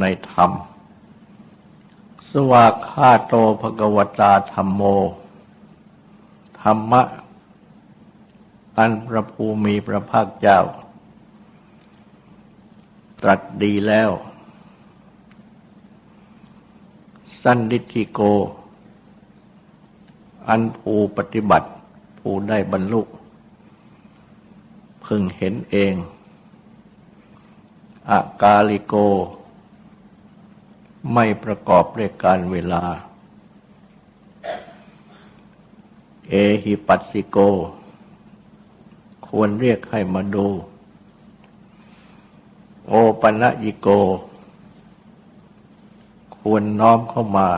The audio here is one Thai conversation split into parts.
ในธรรม สวากขาโตภกวตาธรรมโม ธรรมะ อันพระภูมิพระภาคเจ้า ตรัสดีแล้ว สันดิธิโก อันภูปฏิบัติ ผู้ได้บรรลุพึงเห็นเองอากาลิโก ไม่ประกอบด้วยการเวลา เอหิปัสสิโก ควรเรียกให้มาดู โอปัญญิโก ควรน้อมเข้ามา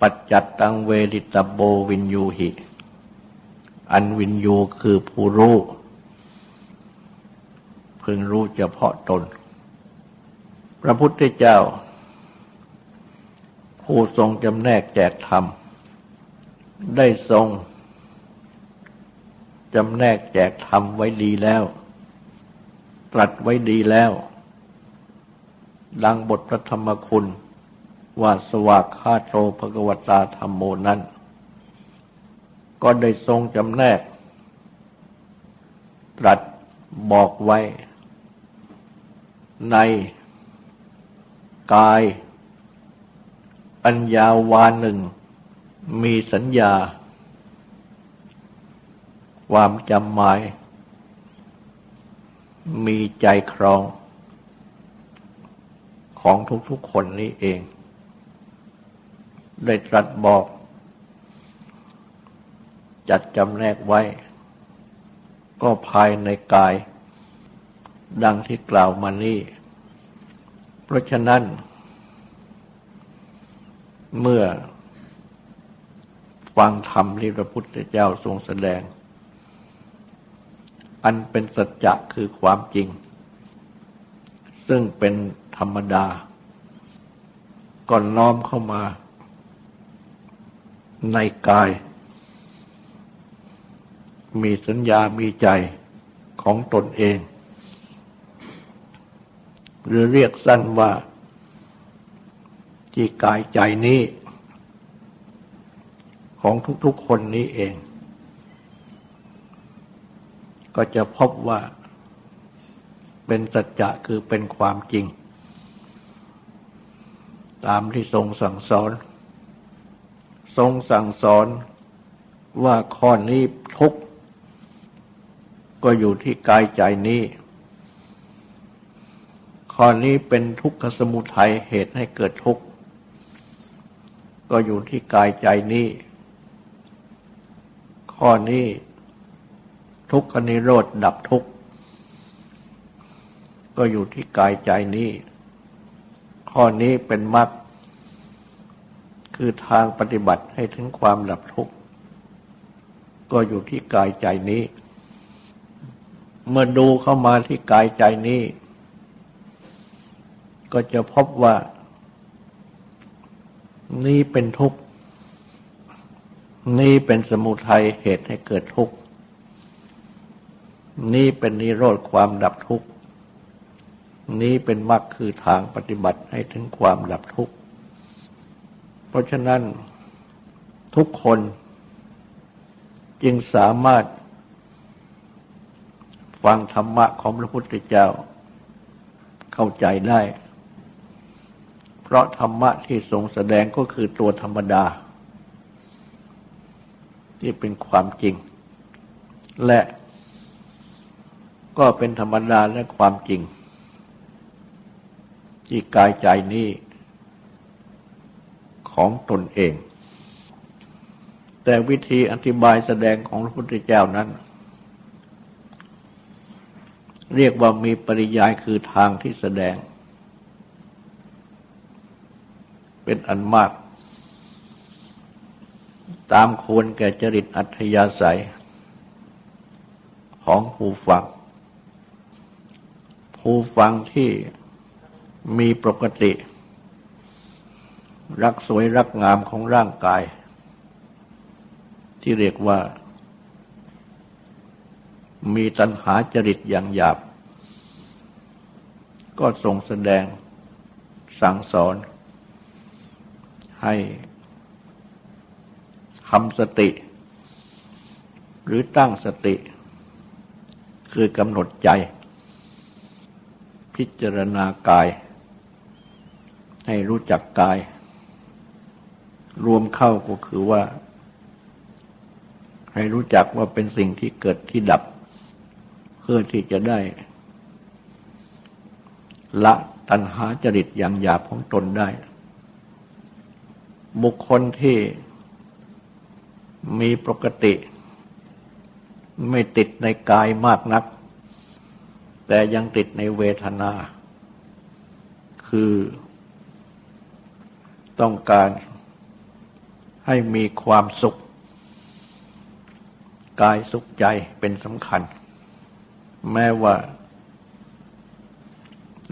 ปัจจัตตังเวดิตโบวินยูหิ อันวินยูคือผู้รู้พึงรู้เฉพาะตน ระพุทธเจ้า ผู้ทรงจำแนกแจกธรรม ได้ทรงจำแนกแจกธรรมไว้ดีแล้ว ตรัสไว้ดีแล้ว ดังบทพระธรรมคุณ ว่าสวากขาโตภกวตาธรรมโมนั้น ก็ได้ทรงจำแนก ตรัสบอกไว้ใน กายอัญญาวานหนึ่ง มีสัญญา ความจำหมาย มีใจครอง ของทุกๆคนนี้เอง ได้ตรัสบอก จัดจำแนกไว้ ก็ภายในกาย ดังที่กล่าวมานี้ เพราะฉะนั้น เมื่อฟังธรรมที่พระพุทธเจ้าทรงแสดง อันเป็นสัจจะคือความจริง ซึ่งเป็นธรรมดา ก่อนน้อมเข้ามาในกาย มีสัญญามีใจของตนเอง หรือเรียกสั้นว่า ที่กายใจนี้ ของทุกๆคนนี้เอง ก็จะพบว่าเป็นสัจจะคือเป็นความจริง ตามที่ทรงสั่งสอน ทรงสั่งสอนว่าข้อนี้ทุกก็อยู่ที่กายใจนี้ ข้อนี้เป็นทุกขสมุทัยเหตุให้เกิดทุกข์ ก็อยู่ที่กายใจนี้ ข้อนี้ทุกขนิโรธดับทุกข์ ก็อยู่ที่กายใจนี้ ข้อนี้เป็นมรรคคือทางปฏิบัติให้ถึงความดับทุกข์ ก็อยู่ที่กายใจนี้ เมื่อดูเข้ามาที่กายใจนี้ ก็จะพบว่า นี่เป็นทุกข์ นี่เป็นสมุทัยเหตุให้เกิดทุกข์ นี่เป็นนิโรธความดับทุกข์ นี่เป็นมรรคคือทางปฏิบัติให้ถึงความดับทุกข์ เพราะฉะนั้นทุกคนจึงสามารถฟังธรรมะของพระพุทธเจ้าเข้าใจได้ เพราะธรรมะที่ทรงแสดงก็คือตัวธรรมดา ที่เป็นความจริง และก็เป็นธรรมดาและความจริง ที่กายใจนี้ของตนเอง แต่วิธีอธิบายแสดงของพระพุทธเจ้านั้น เรียกว่ามีปริยายคือทางที่แสดง เป็นอันมาก ตามควรแก่จริตอัธยาศัย ของผู้ฟัง ผู้ฟังที่มีปกติ รักสวยรักงามของร่างกาย ที่เรียกว่า มีตัณหาจริตอย่างหยาบ ก็ทรงแสดงสั่งสอน ให้ทำสติ หรือตั้งสติ คือกำหนดใจ พิจารณากาย ให้รู้จักกาย รวมเข้าก็คือว่า ให้รู้จักว่าเป็นสิ่งที่เกิดที่ดับ เพื่อที่จะได้ ละตัณหาจริตอย่างหยาบของตนได้ บุคคลที่มีปกติ ไม่ติดในกายมากนัก แต่ยังติดในเวทนา คือต้องการให้มีความสุข กายสุขใจเป็นสำคัญ แม้ว่า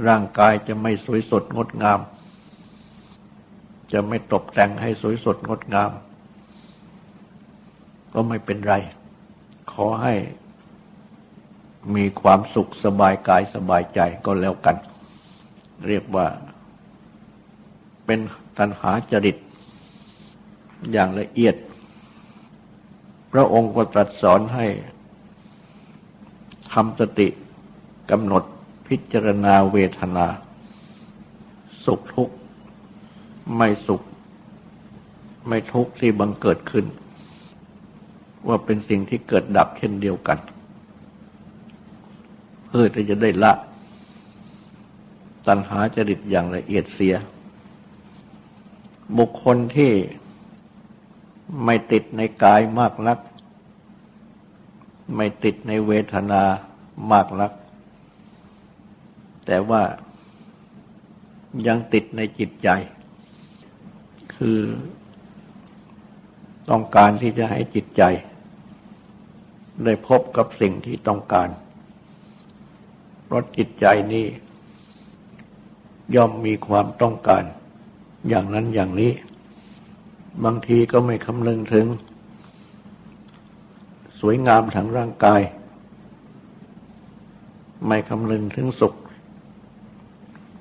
ร่างกายจะไม่สวยสดงดงาม จะไม่ตกแต่งให้สวยสดงดงาม ก็ไม่เป็นไร ขอให้มีความสุขสบายกายสบายใจก็แล้วกัน เรียกว่า เป็นตัณหาจริต อย่างละเอียด พระองค์ก็ตรัสสอนให้ทำสติกำหนดพิจารณาเวทนา สุขทุกข์ ไม่สุข ไม่ทุกข์ที่บังเกิดขึ้น ว่าเป็นสิ่งที่เกิดดับเช่นเดียวกัน เพื่อที่จะได้ละ ตัณหาจริตอย่างละเอียดเสีย บุคคลที่ไม่ติดในกายมากนัก ไม่ติดในเวทนามากนัก แต่ว่ายังติดในจิตใจ คือ ต้องการที่จะให้จิตใจ ได้พบกับสิ่งที่ต้องการ เพราะจิตใจนี้ย่อมมีความต้องการ อย่างนั้นอย่างนี้ บางทีก็ไม่คำนึงถึง สวยงามทางร่างกาย ไม่คำนึงถึงสุข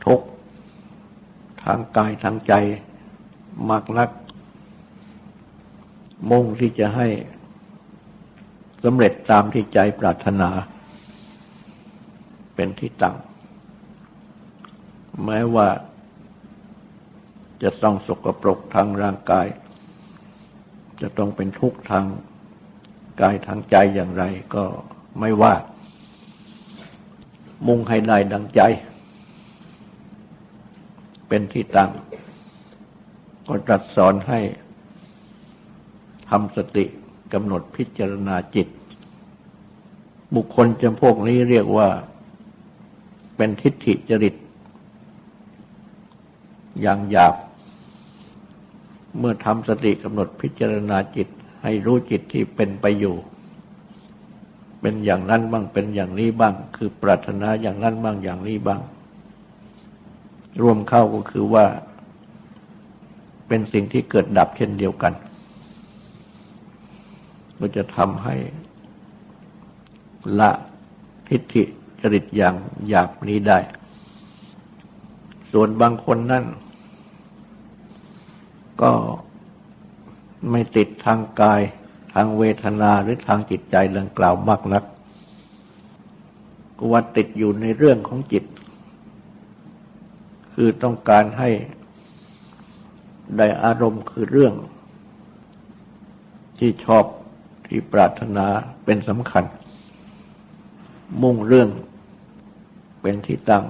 ทุกทางกายทางใจ มากนัก มุ่งที่จะให้สำเร็จตามที่ใจปรารถนา เป็นที่ตั้งแม้ว่าจะต้องสกปรกทางร่างกาย จะต้องเป็นทุกข์ทางกายทางใจอย่างไรก็ไม่ว่า มุ่งให้ได้ดังใจ เป็นที่ตั้ง ก็ตรัสสอนให้ทำสติกำหนดพิจารณาจิต บุคคลจำพวกนี้เรียกว่า เป็นทิฏฐิจริต อย่างหยาบ เมื่อทำสติกำหนดพิจารณาจิต ให้รู้จิตที่เป็นไปอยู่ เป็นอย่างนั้นบ้างเป็นอย่างนี้บ้าง คือปรารถนาอย่างนั้นบ้างอย่างนี้บ้าง รวมเข้าก็คือว่า เป็นสิ่งที่เกิดดับเช่นเดียวกัน ก็จะทำให้ละทิฏฐิจริตอย่างหยาบนี้ได้ ส่วนบางคนนั่นก็ไม่ติดทางกายทางเวทนาหรือทางจิตใจดังกล่าวมากนักก็ว่าติดอยู่ในเรื่องของจิต คือต้องการให้ ได้อารมณ์คือเรื่อง ที่ชอบที่ปรารถนาเป็นสำคัญ มุ่งเรื่องเป็นที่ตั้ง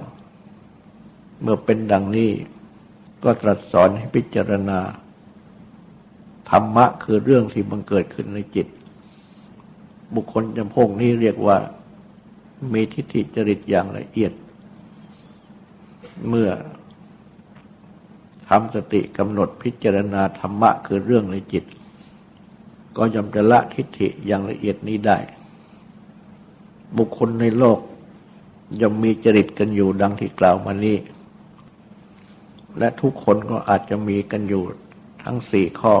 เมื่อเป็นดังนี้ก็ตรัสสอนให้พิจารณา ธรรมะคือเรื่องที่บังเกิดขึ้นในจิต บุคคลจำพวกนี้เรียกว่า มีทิฏฐิจริตอย่างละเอียด เมื่อ ทำสติกำหนดพิจารณาธรรมะคือเรื่องในจิต ก็ย่อมจะละทิฏฐิอย่างละเอียดนี้ได้ บุคคลในโลกย่อมมีจริตกันอยู่ดังที่กล่าวมานี้ และทุกคนก็อาจจะมีกันอยู่ทั้งสี่ข้อ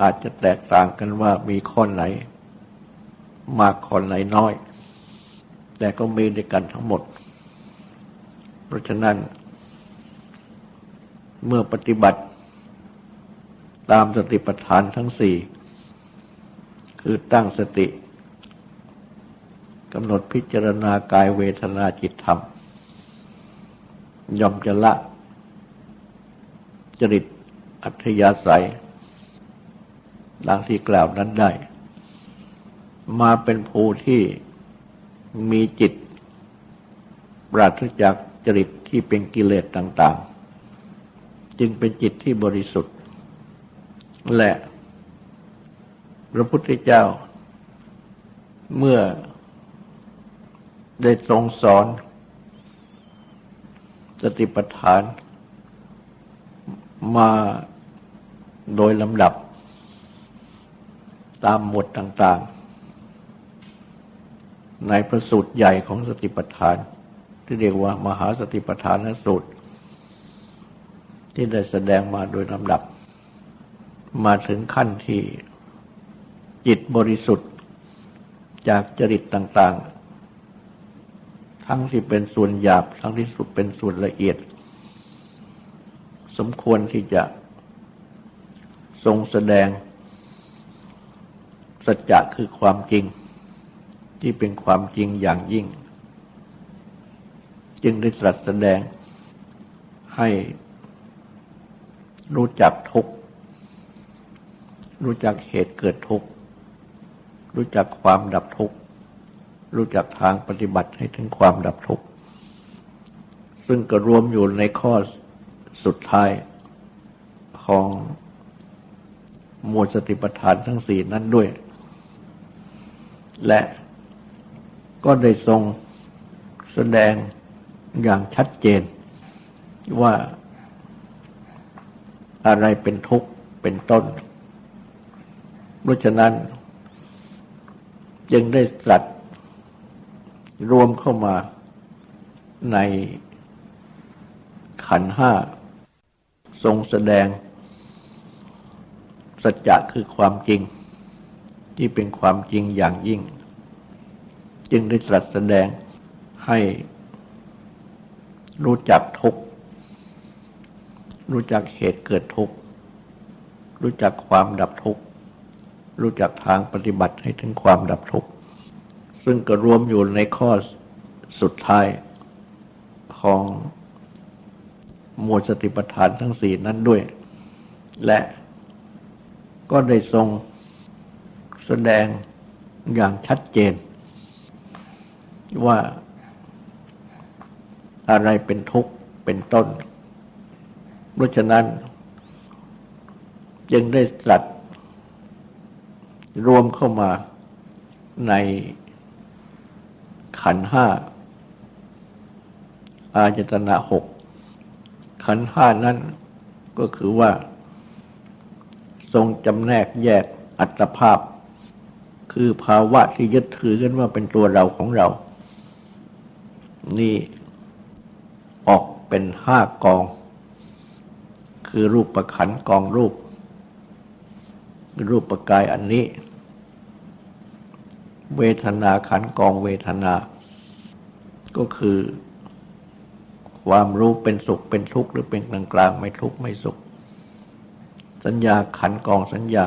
อาจจะแตกต่างกันว่ามีข้อไหน มากข้อไหนน้อย แต่ก็มีด้วยกันทั้งหมด เพราะฉะนั้น เมื่อปฏิบัติตามสติปัฏฐานทั้งสี่ คือตั้งสติกำหนดพิจารณากายเวทนาจิตธรรมยอมจะละ จริตอัธยาศัยดังที่กล่าวนั้นได้ มาเป็นภูที่มีจิต ปราศจากจริตที่เป็นกิเลสต่าง จึงเป็นจิตที่บริสุทธิ์ และพระพุทธเจ้า เมื่อได้ทรงสอนสติปัฏฐาน มาโดยลำดับ ตามหมวดต่างๆ ในพระสูตรใหญ่ของสติปัฏฐาน ที่เรียกว่ามหาสติปัฏฐานสูตร ที่ได้แสดงมาโดยลำดับ มาถึงขั้นที่จิตบริสุทธิ์จากจริตต่าง ๆ ทั้งที่เป็นส่วนหยาบ ทั้งที่สุดเป็นส่วนละเอียด สมควรที่จะทรงแสดง สัจจะคือความจริง ที่เป็นความจริงอย่างยิ่ง จึงได้ตรัสแสดงให้ รู้จักทุกรู้จักเหตุเกิดทุกรู้จักความดับทุกรู้จักทางปฏิบัติให้ถึงความดับทุกซึ่งก็รวมอยู่ในข้อสุดท้ายของมวลสติปัฏฐานทั้งสี่นั้นด้วย และก็ได้ทรงแสดงอย่างชัดเจนว่า อะไรเป็นทุกข์เป็นต้น เพราะฉะนั้น จึงได้ตรัสรวมเข้ามาในขันห้า ทรงแสดง สัจจะคือความจริง ที่เป็นความจริงอย่างยิ่ง จึงได้ตรัสแสดงให้รู้จัก รู้จักเหตุเกิดทุกข์ รู้จักความดับทุกข์ รู้จักทางปฏิบัติให้ถึงความดับทุกข์ ซึ่งก็รวมอยู่ในข้อสุดท้ายของหมวดสติปัฏฐานทั้งสี่นั้นด้วย และก็ได้ทรงแสดงอย่างชัดเจน ว่าอะไรเป็นทุกข์เป็นต้น เพราะฉะนั้น จึงได้ตรัสรวมเข้ามาในขันห้า อาจตนะหก ขันห้านั้นก็คือว่า ทรงจำแนกแยกอัตภาพ คือภาวะที่ยึดถือกันว่าเป็นตัวเราของเรา นี่ออกเป็นห้ากอง คือรูปประขันกองรูป รูปประกายอันนี้ เวทนาขันกองเวทนา ก็คือ ความรู้เป็นสุขเป็นทุกข์หรือเป็นกลางกลางไม่ทุกข์ไม่สุข สัญญาขันกองสัญญา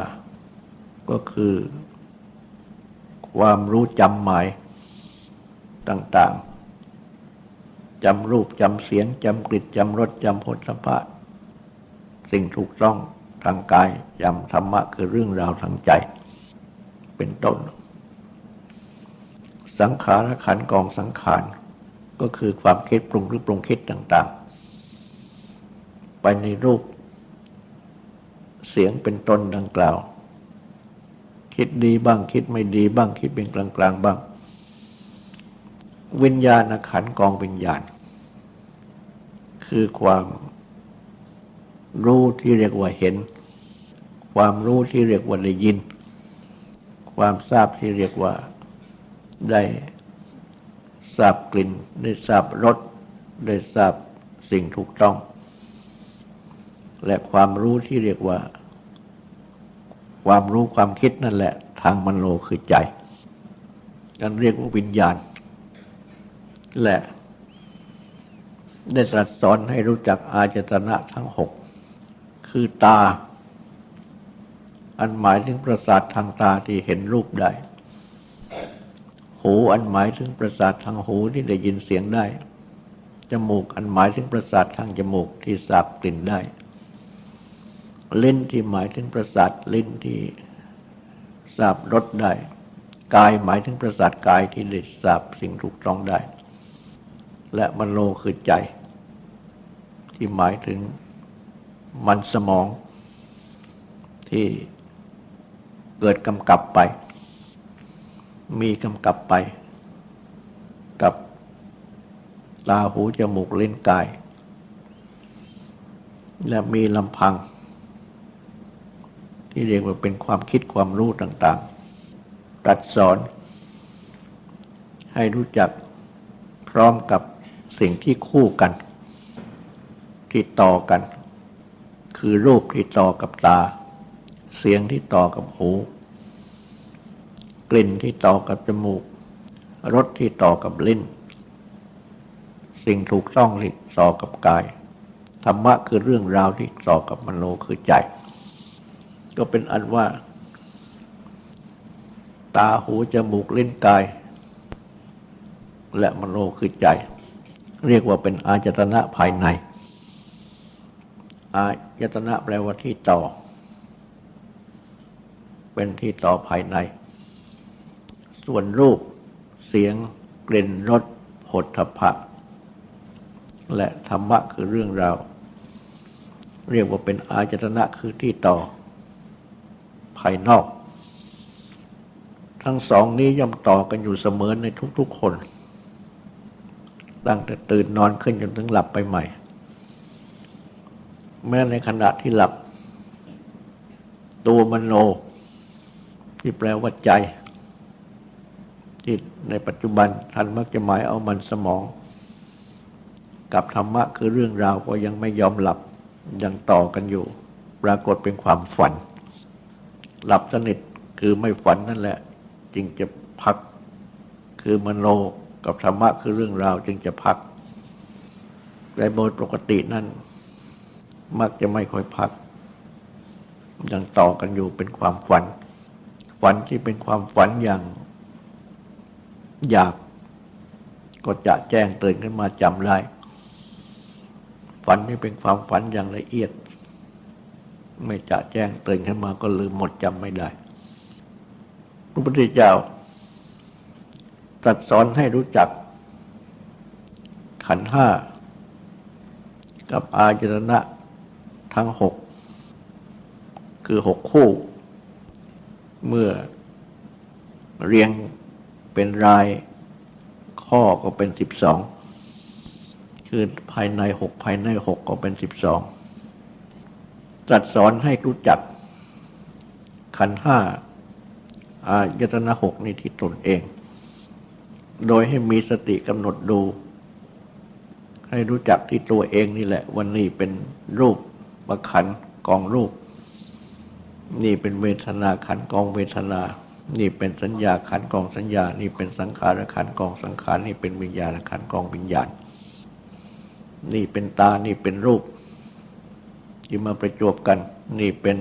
ก็คือ ความรู้จำหมายต่างๆจำรูปจำเสียงจำกลิ่นจำรสจำผลสัมผัส สิ่งถูกต้องทางกายจำธรรมะคือเรื่องราวทางใจ เป็นต้น สังขารขันกองสังขารก็คือความคิดปรุงหรือปรุงคิดต่าง ๆ ไปในรูป เสียงเป็นต้นดังกล่าว คิดดีบ้างคิดไม่ดีบ้างคิดเป็นกลางๆบ้าง วิญญาณขันกองวิญญาณ คือความ รู้ที่เรียกว่าเห็น ความรู้ที่เรียกว่าได้ยิน ความทราบที่เรียกว่าได้ทราบกลิ่น ได้ทราบรสได้ทราบสิ่งถูกต้อง และความรู้ที่เรียกว่า ความรู้ความคิดนั่นแหละ ทางมโนคือใจกันเรียกว่าวิญญาณ และได้ตรัสสอนให้รู้จักอาจตนะทั้งหก คือตา อันหมายถึงประสาททางตาที่เห็นรูปได้ หูอันหมายถึงประสาททางหูที่ได้ยินเสียงได้ จมูกอันหมายถึงประสาททางจมูกที่สาบกลิ่นได้ ลิ้นที่หมายถึงประสาทลิ้นที่สาบรสได้ กายหมายถึงประสาทกายที่ได้สาบสิ่งถูกต้องได้ และมโนคือใจ ที่หมายถึง มันสมองที่เกิดกำกับไป มีกำกับไป กับตาหูจมูกเล่นกาย และมีลำพัง ที่เรียกว่าเป็นความคิดความรู้ต่างๆ ตัดสอน ให้รู้จักพร้อมกับสิ่งที่คู่กัน ที่ต่อกัน คือรูปที่ต่อกับตา เสียงที่ต่อกับหู กลิ่นที่ต่อกับจมูก รสที่ต่อกับลิ้น สิ่งถูกต้องที่ต่อกับกาย ธรรมะคือเรื่องราวที่ต่อกับมโนคือใจ ก็เป็นอันว่า ตาหูจมูกลิ้นกาย และมโนคือใจ เรียกว่าเป็นอาจตนะภายใน อายตนะแปลว่าที่ต่อ เป็นที่ต่อภายใน ส่วนรูป เสียง กลิ่นรสผลทพะและธรรมะคือเรื่องราว เรียกว่าเป็นอาจตนะคือที่ต่อ ภายนอก ทั้งสองนี้ย่อมต่อกันอยู่เสมอในทุกๆคน ตั้งแต่ตื่นนอนขึ้นจนถึงหลับไปใหม่ แม้ในขณะที่หลับ ตัวมโน ที่แปลว่าใจ ที่ในปัจจุบันท่านมักจะหมายเอามันสมอง กับธรรมะคือเรื่องราวก็ยังไม่ยอมหลับ ยังต่อกันอยู่ ปรากฏเป็นความฝัน หลับสนิทคือไม่ฝันนั่นแหละ จึงจะพักคือมโนกับธรรมะคือเรื่องราวจึงจะพักแต่โดยปกตินั่น มักจะไม่ค่อยพัก ยังต่อกันอยู่เป็นความฝัน ฝันที่เป็นความฝันอย่างอยากก็จะแจ้งตื่นขึ้นมาจำได้ ฝันที่เป็นความฝันอย่างละเอียด ไม่จะแจ้งตื่นขึ้นมาก็ลืมหมดจำไม่ได้ พระพุทธเจ้าตรัสสอนให้รู้จัก ขันห้ากับอาจรณะ ทั้งหกคือหกคู่ เมื่อเรียงเป็นรายข้อก็เป็นสิบสองคือภายในหกภายในหกก็เป็นสิบสองตรัสสอนให้รู้จัก ขันห้าอายตนะหกนี่ที่ตนเอง โดยให้มีสติกำหนดดู ให้รู้จักที่ตัวเองนี่แหละ วันนี้เป็นรูป ประขันกองรูป นี่เป็นเวทนาขันกองเวทนา นี่เป็นสัญญาขันกองสัญญา นี่เป็นสังขารขันกองสังขาร นี่เป็นวิญญาณขันกองวิญญาณ นี่เป็นตา นี่เป็นรูปที่มาประจวบกัน นี่เป็น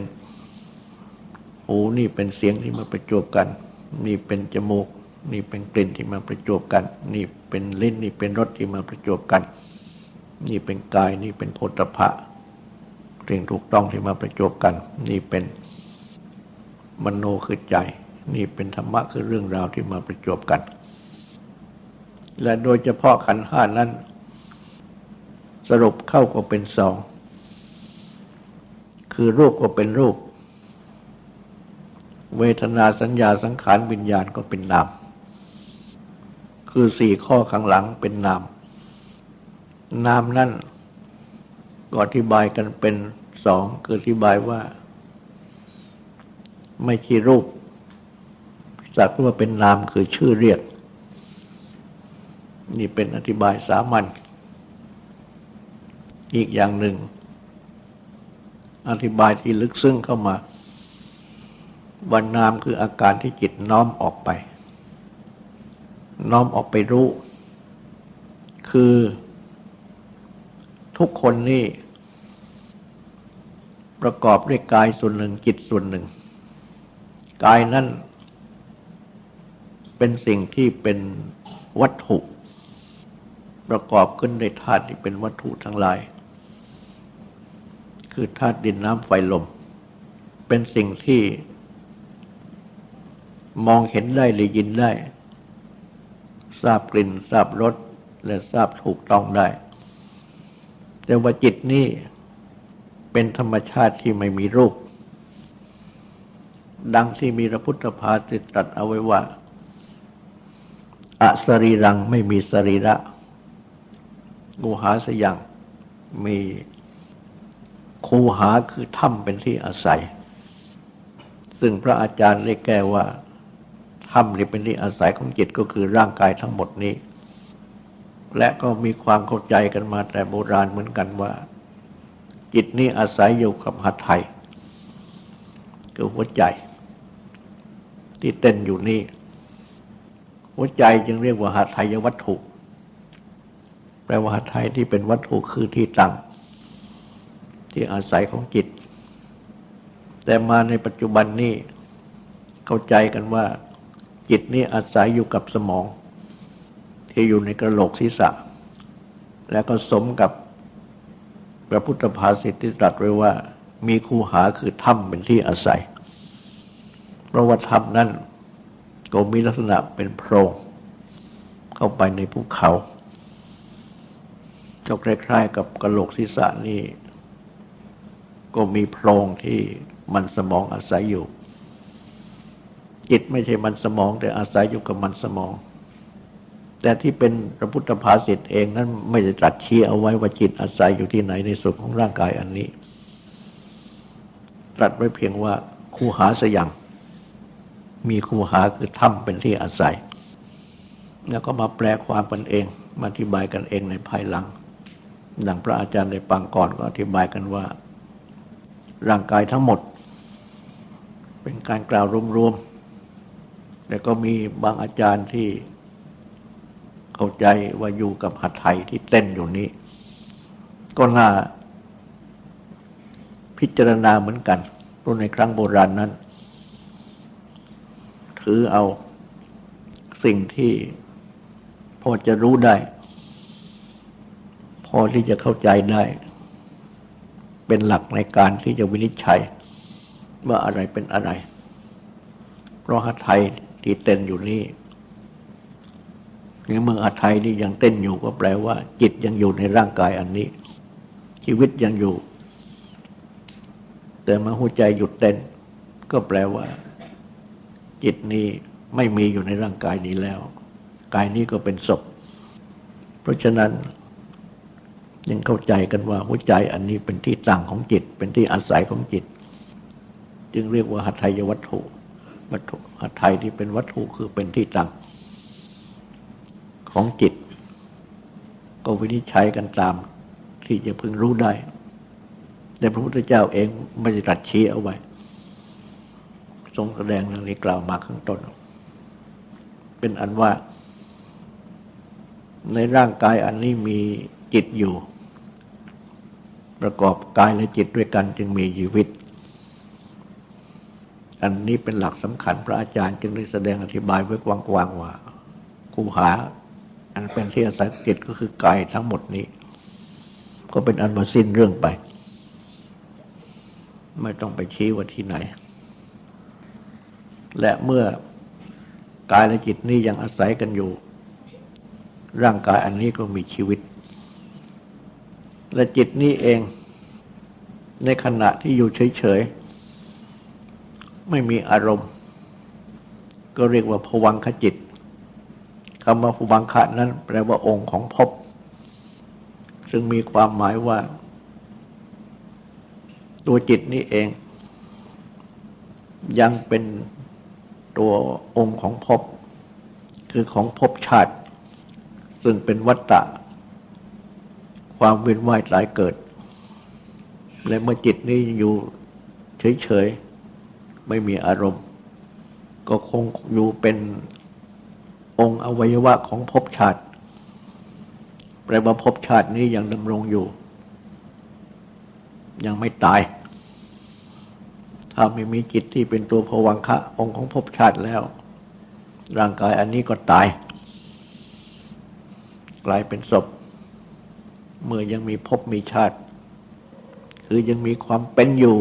หูนี่เป็นเสียงที่มาประจวบกัน นี่เป็นจมูก นี่เป็นกลิ่นที่มาประจวบกัน นี่เป็นลิ้น นี่เป็นรสที่มาประจวบกัน นี่เป็นกาย นี่เป็นโพธพะ สิ่งถูกต้องที่มาประจบกัน นี่เป็นมโนคือใจ นี่เป็นธรรมะคือเรื่องราวที่มาประจบกัน และโดยเฉพาะขันห้านั้น สรุปเข้าก็เป็นสอง คือรูปก็เป็นรูป เวทนาสัญญาสังขารวิญญาณก็เป็นนาม คือสี่ข้อข้างหลังเป็นนาม นามนั่น ก็อธิบายกันเป็นสองคืออธิบายว่า ไม่ใช่รูปสักว่าเป็นนามคือชื่อเรียก นี่เป็นอธิบายสามัญอีกอย่างหนึ่ง อธิบายที่ลึกซึ้งเข้ามาวันนามคืออาการที่จิตน้อมออกไป น้อมออกไปรู้ คือ ทุกคนนี่ประกอบด้วยกายส่วนหนึ่งจิตส่วนหนึ่ง กายนั้นเป็นสิ่งที่เป็นวัตถุ ประกอบขึ้นในธาตุที่เป็นวัตถุทั้งหลาย คือธาตุดินน้ำไฟลม เป็นสิ่งที่มองเห็นได้หรือยินได้ ทราบกลิ่น ทราบรสและทราบถูกต้องได้ แต่ว่าจิตนี่เป็นธรรมชาติที่ไม่มีรูป ดังที่มีพระพุทธภาสิตตรัสเอาไว้ว่าอะสรีรังไม่มีสรีระงูหาสยังมีคูหาคือถ้ำเป็นที่อาศัย ซึ่งพระอาจารย์ได้แก้ว่าถ้ำที่เป็นที่อาศัยของจิตก็คือร่างกายทั้งหมดนี้ และก็มีความเข้าใจกันมาแต่โบราณเหมือนกันว่า จิตนี้อาศัยอยู่กับหัตถยคือหัวใจ ที่เต้นอยู่นี่ หัวใจจึงเรียกว่าหัตถยวัตถุ แปลว่าหัตถยที่เป็นวัตถุคือที่ตั้งที่อาศัยของจิต แต่มาในปัจจุบันนี้เข้าใจกันว่า จิตนี้อาศัยอยู่กับสมอง ที่อยู่ในกระโหลกศีรษะ และก็สมกับพระพุทธภาษิตที่ตรัสไว้ว่า มีคูหาคือถ้ำเป็นที่อาศัย เพราะว่าถ้ำนั้นก็มีลักษณะเป็นโพรงเข้าไปในภูเขาก็คล้ายๆกับกระโหลกศีรษะนี่ ก็มีโพรงที่มันสมองอาศัยอยู่ จิตไม่ใช่มันสมองแต่อาศัยอยู่กับมันสมอง แต่ที่เป็นพระพุทธภาษิตเองนั้นไม่ได้ตรัสชี้เอาไว้ว่าจิตอาศัยอยู่ที่ไหนในส่วนของร่างกายอันนี้ ตรัสไว้เพียงว่าคูหาสยังมีคูหาคือถ้ำเป็นที่อาศัย แล้วก็มาแปลความกันเอง มาอธิบายกันเองในภายหลังดังพระอาจารย์ในปังก่อนก็อธิบายกันว่า ร่างกายทั้งหมด เป็นการกล่าวรวมๆแต่ก็มีบางอาจารย์ที่ เข้าใจว่าอยู่กับหัตไทยที่เต้นอยู่นี้ ก็น่าพิจารณาเหมือนกันเพราะในครั้งโบราณนั้น ถือเอาสิ่งที่พอจะรู้ได้ พอที่จะเข้าใจได้ เป็นหลักในการที่จะวินิจฉัย ว่าอะไรเป็นอะไร เพราะหัตไทยที่เต้นอยู่นี้ นเมืองอาไทยนี่ยังเต้นอยู่ก็แปลว่า จิตยังอยู่ในร่างกายอันนี้ ชีวิตยังอยู่ แต่มาหัวใจหยุดเต้น ก็แปลว่า จิตนี้ไม่มีอยู่ในร่างกายนี้แล้ว กายนี้ก็เป็นศพ เพราะฉะนั้นยังเข้าใจกันว่าหัวใจอันนี้เป็นที่ตั้งของจิต เป็นที่อาศัยของจิต จึงเรียกว่าหัตถยวัตถุวัตถุหัตถยที่เป็นวัตถุคือเป็นที่ตั้ง ของจิต ก็วินิจฉัยกันตามที่จะพึงรู้ได้แต่พระพุทธเจ้าเองไม่ได้ตรัสชี้เอาไว้ ทรงแสดงเรื่องนี้กล่าวมาข้างต้น เป็นอันว่า ในร่างกายอันนี้มีจิตอยู่ ประกอบกายและจิตด้วยกันจึงมีชีวิต อันนี้เป็นหลักสำคัญพระอาจารย์จึงได้แสดงอธิบายไว้กว้างๆว่าคูหา อันเป็นที่อาศัยจิตก็คือกายทั้งหมดนี้ ก็เป็นอันมาสิ้นเรื่องไป ไม่ต้องไปชี้ว่าที่ไหน และเมื่อกายและจิตนี้ยังอาศัยกันอยู่ ร่างกายอันนี้ก็มีชีวิต และจิตนี้เอง ในขณะที่อยู่เฉยๆ ไม่มีอารมณ์ ก็เรียกว่าผวังขจิต คำว่าผวังขะนั้น แปลว่าองค์ของภพซึ่งมีความหมายว่า ตัวจิตนี้เอง ยังเป็นตัวองค์ของภพคือของภพชาติ ซึ่งเป็นวัตตะ ความเวียนว่ายตายเกิด และเมื่อจิตนี้อยู่เฉยๆ ไม่มีอารมณ์ ก็คงอยู่เป็น องค์อวัยวะของภพชาติ แปลว่าภพชาตินี้ยังดำรงอยู่ ยังไม่ตาย ถ้าไม่มีจิตที่เป็นตัวผวังคะ องค์ของภพชาติแล้ว ร่างกายอันนี้ก็ตาย กลายเป็นศพ เมื่อยังมีภพมีชาติ คือยังมีความเป็นอยู่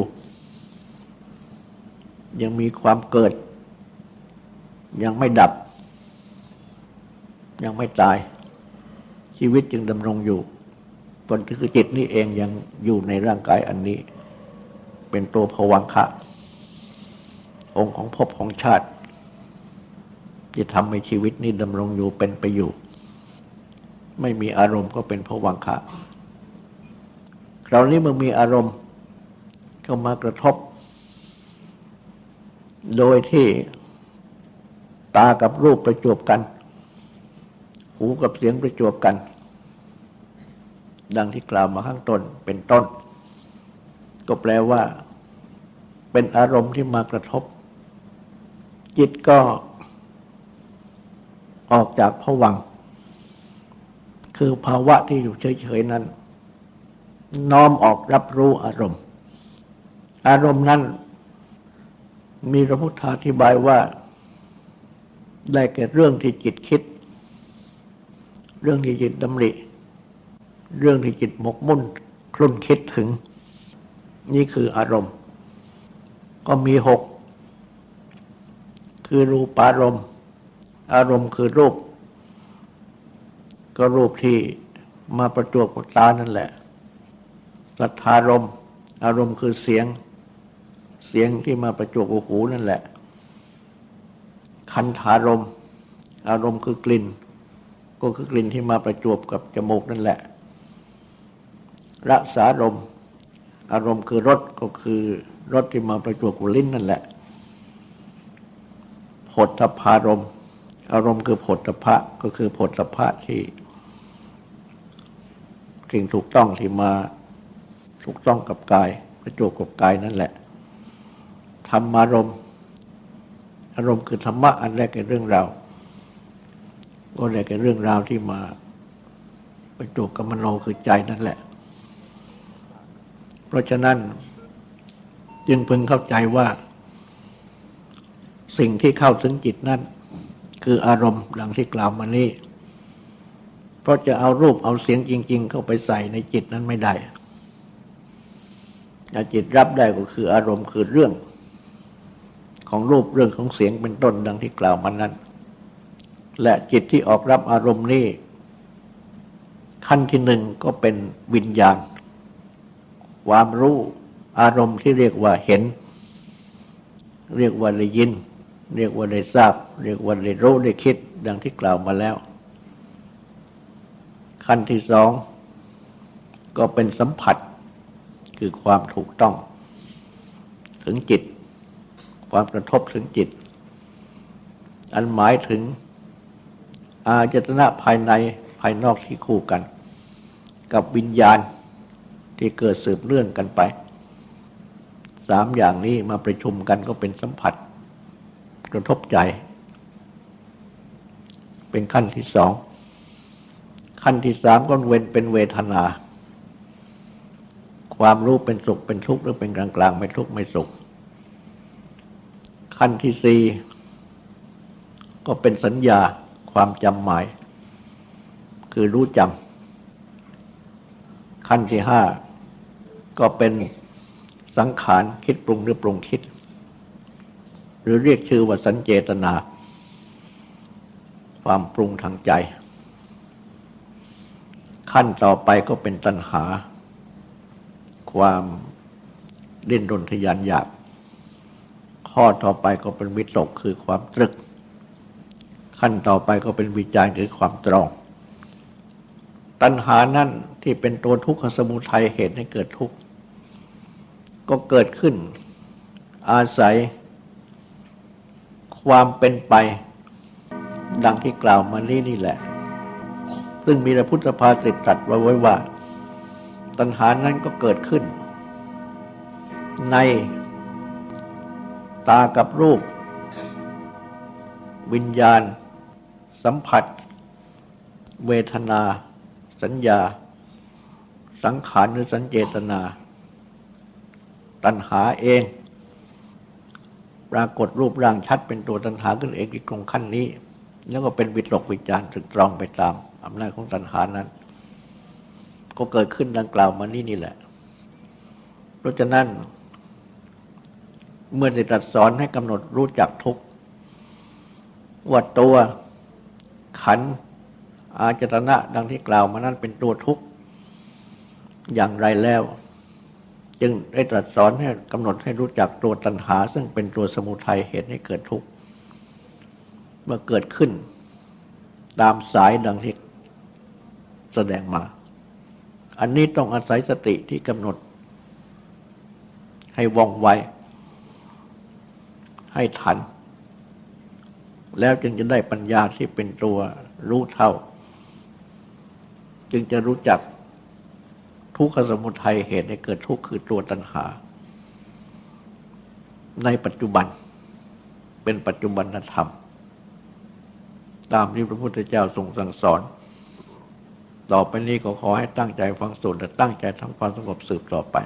ยังมีความเกิด ยังไม่ดับ ยังไม่ตาย ชีวิตจึงดำรงอยู่ตนคือจิตนี้เองยังอยู่ในร่างกายอันนี้ เป็นตัวผวังคะ องค์ของภพของชาติจะทำให้ชีวิตนี้ดำรงอยู่เป็นไปอยู่ ไม่มีอารมณ์ก็เป็นผวังคะคราวนี้มันมีอารมณ์เข้ามากระทบ โดยที่ตากับรูปประจบกัน หูกับเสียงประจวบกัน ดังที่กล่าวมาข้างต้นเป็นต้น ก็แปลว่า เป็นอารมณ์ที่มากระทบ จิตก็ออกจากผวัง คือภาวะที่อยู่เฉยๆนั้น น้อมออกรับรู้อารมณ์ อารมณ์นั้น มีพระพุทธาธิบายว่า ได้แก่เรื่องที่จิตคิด เรื่องที่จิตดำริ เรื่องที่จิตหมกมุ่นคลุ่นคิดถึง นี่คืออารมณ์ ก็มีหก คือรูปอารมณ์ อารมณ์คือรูป ก็รูปที่มาประจวบกับตานั่นแหละสัทธารม อารมณ์คือเสียง เสียงที่มาประจวบหูนั่นแหละ คันธารม อารมณ์คือกลิ่น ก็คือกลิ่นที่มาประจวบกับจมูกนั่นแหละ รักษารมอารมณ์คือรสก็คือรสที่มาประจวบกับลิ้นนั่นแหละผลทพารมอารมณ์คือผลทพะก็คือผลทพะที่สิ่งถูกต้องที่มาถูกต้องกับกาย ประจวบกับกายนั่นแหละธรรมารมอารมณ์คือธรรมะอันแรกเป็นเรื่องราว ก็แรกเป็นเรื่องราวที่มาประจวบกับมโนคือใจนั่นแหละ เพราะฉะนั้น จึงพึงเข้าใจว่า สิ่งที่เข้าถึงจิตนั่นคืออารมณ์ดังที่กล่าวมานี้เพราะจะเอารูปเอาเสียงจริง ๆ เข้าไปใส่ในจิตนั้นไม่ได้จิตรับได้ก็คืออารมณ์คือเรื่อง ของรูปเรื่องของเสียงเป็นต้นดังที่กล่าวมานั้น และจิตที่ออกรับอารมณ์นี้ขั้นที่หนึ่งก็เป็นวิญญาณ ความรู้อารมณ์ที่เรียกว่าเห็น เรียกว่าได้ยิน เรียกว่าได้ทราบ เรียกว่าได้รู้ได้คิด ดังที่กล่าวมาแล้ว ขั้นที่สองก็เป็นสัมผัสคือความถูกต้อง ถึงจิต ความกระทบถึงจิต อันหมายถึง อาจตนะภายในภายนอกที่คู่กัน กับวิญญาณที่เกิดสืบเนื่องกันไป สามอย่างนี้มาประชุมกันก็เป็นสัมผัส กระทบใจ เป็นขั้นที่สอง ขั้นที่สามก็เว้นเป็นเวทนา ความรู้เป็นสุขเป็นทุกข์หรือเป็นกลางกลางไม่ทุกข์ไม่สุข ขั้นที่สี่ก็เป็นสัญญา ความจำหมาย คือรู้จำขั้นที่ห้าก็เป็นสังขารคิดปรุงหรือปรุงคิด หรือเรียกชื่อว่าสัญเจตนา ความปรุงทางใจ ขั้นต่อไปก็เป็นตัณหา ความดิ้นรนทยานอยากข้อต่อไปก็เป็นวิตกคือความตรึก ขั้นต่อไปก็เป็นวิจารคือความตรอง ตัณหานั่นที่เป็นตัวทุกขสมุทัยเหตุให้เกิดทุกข์ก็เกิดขึ้น อาศัย ความเป็นไป ดังที่กล่าวมานี้นี่แหละ ซึ่งมีพระพุทธภาษิตตรัสไว้ว่า ตัณหานั้นก็เกิดขึ้น ใน ตากับรูป วิญญาณ สัมผัส เวทนา สัญญา สังขารหรือสัญเจตนา ตัณหาเอง ปรากฏรูปร่างชัดเป็นตัวตัณหาขึ้นเองที่ตรงขั้นนี้ แล้วก็เป็นวิตกวิจารถึกตรองไปตามอำนาจของตัณหานั้น ก็เกิดขึ้นดังกล่าวมานี่นี่แหละ เพราะฉะนั้นเมื่อได้ตรัสสอนให้กำหนดรู้จักทุกว่าตัว ขันอาจตนะดังที่กล่าวมานั้นเป็นตัวทุกข์อย่างไรแล้ว จึงได้ตรัสสอนให้กำหนดให้รู้จักตัวตัณหา ซึ่งเป็นตัวสมุทัยเหตุให้เกิดทุกข์เมื่อเกิดขึ้น ตามสายดังที่แสดงมา อันนี้ต้องอาศัยสติที่กำหนด ให้ว่องไวให้ทัน แล้วจึงจะได้ปัญญาที่เป็นตัวรู้เท่า จึงจะรู้จักทุกขสมุทัยเหตุให้เกิดทุกข์คือตัวตัณหา ในปัจจุบันเป็นปัจจุบันธรรม ตามที่พระพุทธเจ้าทรงสั่งสอน ต่อไปนี้ก็ขอให้ตั้งใจฟังสูตรและตั้งใจทำความสงบสืบต่อไป